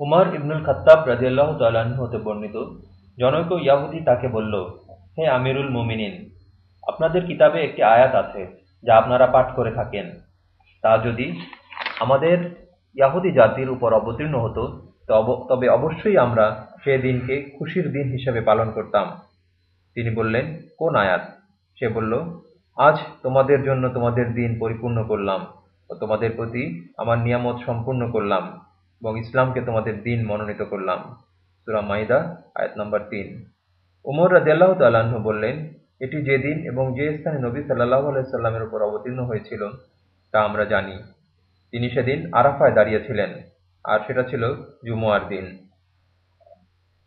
উমর ইবনুল খাত্তাব রাজিয়াল্লাহ তাল্লাহ্ন হতে বর্ণিত, জনৈক ইয়াহুদি তাকে বলল, হে আমিরুল মুমিনিন, আপনাদের কিতাবে একটি আয়াত আছে যা আপনারা পাঠ করে থাকেন। তা যদি আমাদের ইয়াহুদি জাতির উপর অবতীর্ণ হতো তবে অবশ্যই আমরা সে দিনকে খুশির দিন হিসেবে পালন করতাম। তিনি বললেন, কোন আয়াত? সে বলল, আজ তোমাদের জন্য তোমাদের দিন পরিপূর্ণ করলাম ও তোমাদের প্রতি আমার নিয়ামত সম্পূর্ণ করলাম। এবং ইসলামকে তোমাদের দিন মনোনীত করলাম। সুরা মাইদা, আয়াত নম্বর তিন। উমর রাজিয়াল্লাহ তাল্লাহ্ন বললেন, এটি যে দিন এবং যে স্থানে নবী সাল্লাহ আলাইসাল্লামের উপর অবতীর্ণ হয়েছিল, তা আমরা জানি। তিনি সেদিন আরাফায় দাঁড়িয়েছিলেন আর সেটা ছিল জুমুয়ার দিন।